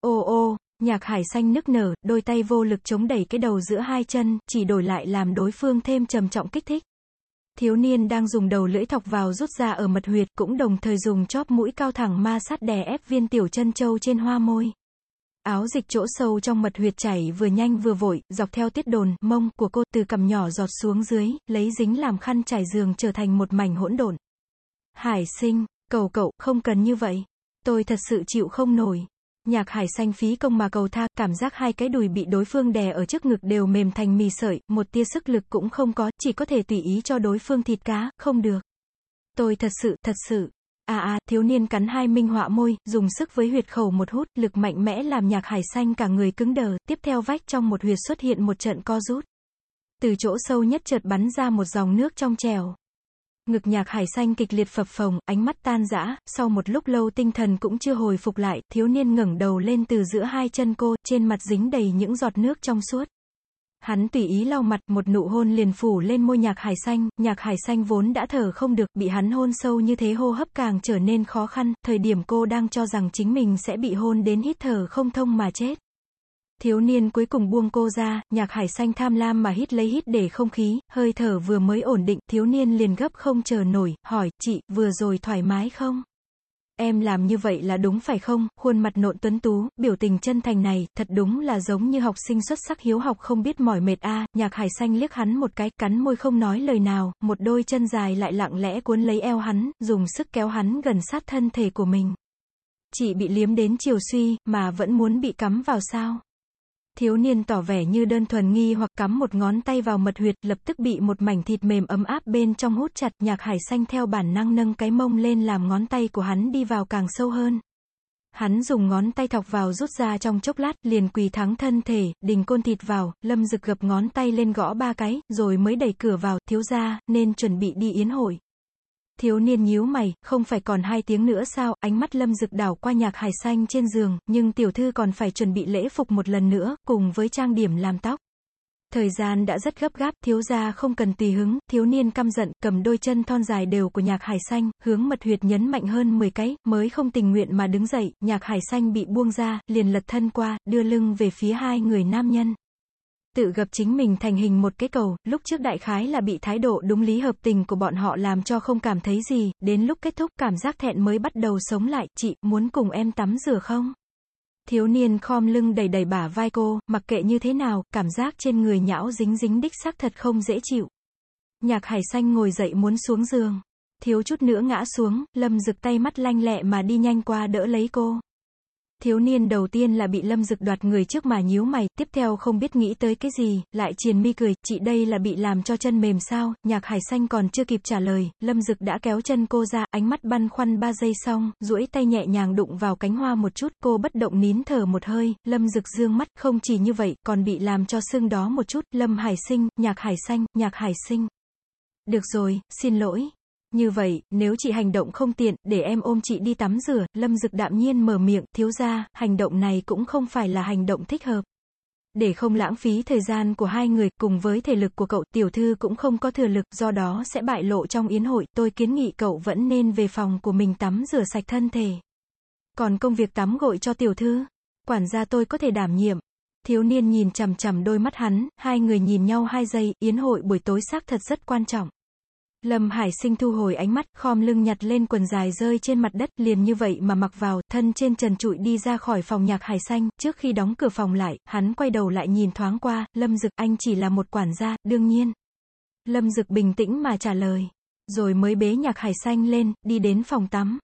Ô ô, nhạc hải xanh nức nở, đôi tay vô lực chống đẩy cái đầu giữa hai chân, chỉ đổi lại làm đối phương thêm trầm trọng kích thích. Thiếu niên đang dùng đầu lưỡi thọc vào rút ra ở mật huyệt, cũng đồng thời dùng chóp mũi cao thẳng ma sát đè ép viên tiểu chân châu trên hoa môi. Áo dịch chỗ sâu trong mật huyệt chảy vừa nhanh vừa vội, dọc theo tiết đồn, mông của cô từ cầm nhỏ giọt xuống dưới, lấy dính làm khăn trải giường trở thành một mảnh hỗn độn. Hải sinh, cầu cậu, không cần như vậy. Tôi thật sự chịu không nổi. Nhạc hải xanh phí công mà cầu tha, cảm giác hai cái đùi bị đối phương đè ở trước ngực đều mềm thành mì sợi, một tia sức lực cũng không có, chỉ có thể tùy ý cho đối phương thịt cá, không được. Tôi thật sự, thật sự. À à, thiếu niên cắn hai minh họa môi, dùng sức với huyệt khẩu một hút, lực mạnh mẽ làm nhạc hải xanh cả người cứng đờ, tiếp theo vách trong một huyệt xuất hiện một trận co rút. Từ chỗ sâu nhất chợt bắn ra một dòng nước trong trèo. Ngực nhạc hải xanh kịch liệt phập phồng, ánh mắt tan rã, sau một lúc lâu tinh thần cũng chưa hồi phục lại, thiếu niên ngẩng đầu lên từ giữa hai chân cô, trên mặt dính đầy những giọt nước trong suốt. Hắn tùy ý lau mặt, một nụ hôn liền phủ lên môi nhạc hải xanh, nhạc hải xanh vốn đã thở không được, bị hắn hôn sâu như thế hô hấp càng trở nên khó khăn, thời điểm cô đang cho rằng chính mình sẽ bị hôn đến hít thở không thông mà chết. Thiếu niên cuối cùng buông cô ra, nhạc hải xanh tham lam mà hít lấy hít để không khí, hơi thở vừa mới ổn định, thiếu niên liền gấp không chờ nổi, hỏi, chị, vừa rồi thoải mái không? Em làm như vậy là đúng phải không? Khuôn mặt nộn tuấn tú, biểu tình chân thành này, thật đúng là giống như học sinh xuất sắc hiếu học không biết mỏi mệt a. nhạc hải xanh liếc hắn một cái, cắn môi không nói lời nào, một đôi chân dài lại lặng lẽ cuốn lấy eo hắn, dùng sức kéo hắn gần sát thân thể của mình. Chị bị liếm đến chiều suy, mà vẫn muốn bị cắm vào sao? Thiếu niên tỏ vẻ như đơn thuần nghi hoặc cắm một ngón tay vào mật huyệt, lập tức bị một mảnh thịt mềm ấm áp bên trong hút chặt, nhạc hải xanh theo bản năng nâng cái mông lên làm ngón tay của hắn đi vào càng sâu hơn. Hắn dùng ngón tay thọc vào rút ra trong chốc lát, liền quỳ thắng thân thể, đình côn thịt vào, lâm rực gập ngón tay lên gõ ba cái, rồi mới đẩy cửa vào, thiếu ra, nên chuẩn bị đi yến hội. Thiếu niên nhíu mày, không phải còn hai tiếng nữa sao, ánh mắt lâm rực đảo qua nhạc hải xanh trên giường, nhưng tiểu thư còn phải chuẩn bị lễ phục một lần nữa, cùng với trang điểm làm tóc. Thời gian đã rất gấp gáp, thiếu gia không cần tùy hứng, thiếu niên căm giận, cầm đôi chân thon dài đều của nhạc hải xanh, hướng mật huyệt nhấn mạnh hơn 10 cái, mới không tình nguyện mà đứng dậy, nhạc hải xanh bị buông ra, liền lật thân qua, đưa lưng về phía hai người nam nhân tự gặp chính mình thành hình một cái cầu, lúc trước đại khái là bị thái độ đúng lý hợp tình của bọn họ làm cho không cảm thấy gì, đến lúc kết thúc cảm giác thẹn mới bắt đầu sống lại, chị, muốn cùng em tắm rửa không? Thiếu niên khom lưng đầy đầy bả vai cô, mặc kệ như thế nào, cảm giác trên người nhão dính dính đích xác thật không dễ chịu. Nhạc hải xanh ngồi dậy muốn xuống giường. Thiếu chút nữa ngã xuống, lâm rực tay mắt lanh lẹ mà đi nhanh qua đỡ lấy cô. Thiếu niên đầu tiên là bị Lâm Dực đoạt người trước mà nhíu mày, tiếp theo không biết nghĩ tới cái gì, lại triền mi cười, chị đây là bị làm cho chân mềm sao, nhạc hải xanh còn chưa kịp trả lời, Lâm Dực đã kéo chân cô ra, ánh mắt băn khoăn ba giây xong, duỗi tay nhẹ nhàng đụng vào cánh hoa một chút, cô bất động nín thở một hơi, Lâm Dực dương mắt, không chỉ như vậy, còn bị làm cho sưng đó một chút, Lâm Hải sinh, nhạc hải xanh, nhạc hải sinh. Được rồi, xin lỗi. Như vậy, nếu chị hành động không tiện, để em ôm chị đi tắm rửa, Lâm Dực đạm nhiên mở miệng, thiếu ra, hành động này cũng không phải là hành động thích hợp. Để không lãng phí thời gian của hai người, cùng với thể lực của cậu, tiểu thư cũng không có thừa lực, do đó sẽ bại lộ trong yến hội, tôi kiến nghị cậu vẫn nên về phòng của mình tắm rửa sạch thân thể. Còn công việc tắm gội cho tiểu thư, quản gia tôi có thể đảm nhiệm. Thiếu niên nhìn chằm chằm đôi mắt hắn, hai người nhìn nhau hai giây, yến hội buổi tối xác thật rất quan trọng. Lâm Hải sinh thu hồi ánh mắt, khom lưng nhặt lên quần dài rơi trên mặt đất, liền như vậy mà mặc vào, thân trên trần trụi đi ra khỏi phòng nhạc hải xanh, trước khi đóng cửa phòng lại, hắn quay đầu lại nhìn thoáng qua, Lâm Dực, anh chỉ là một quản gia, đương nhiên. Lâm Dực bình tĩnh mà trả lời, rồi mới bế nhạc hải xanh lên, đi đến phòng tắm.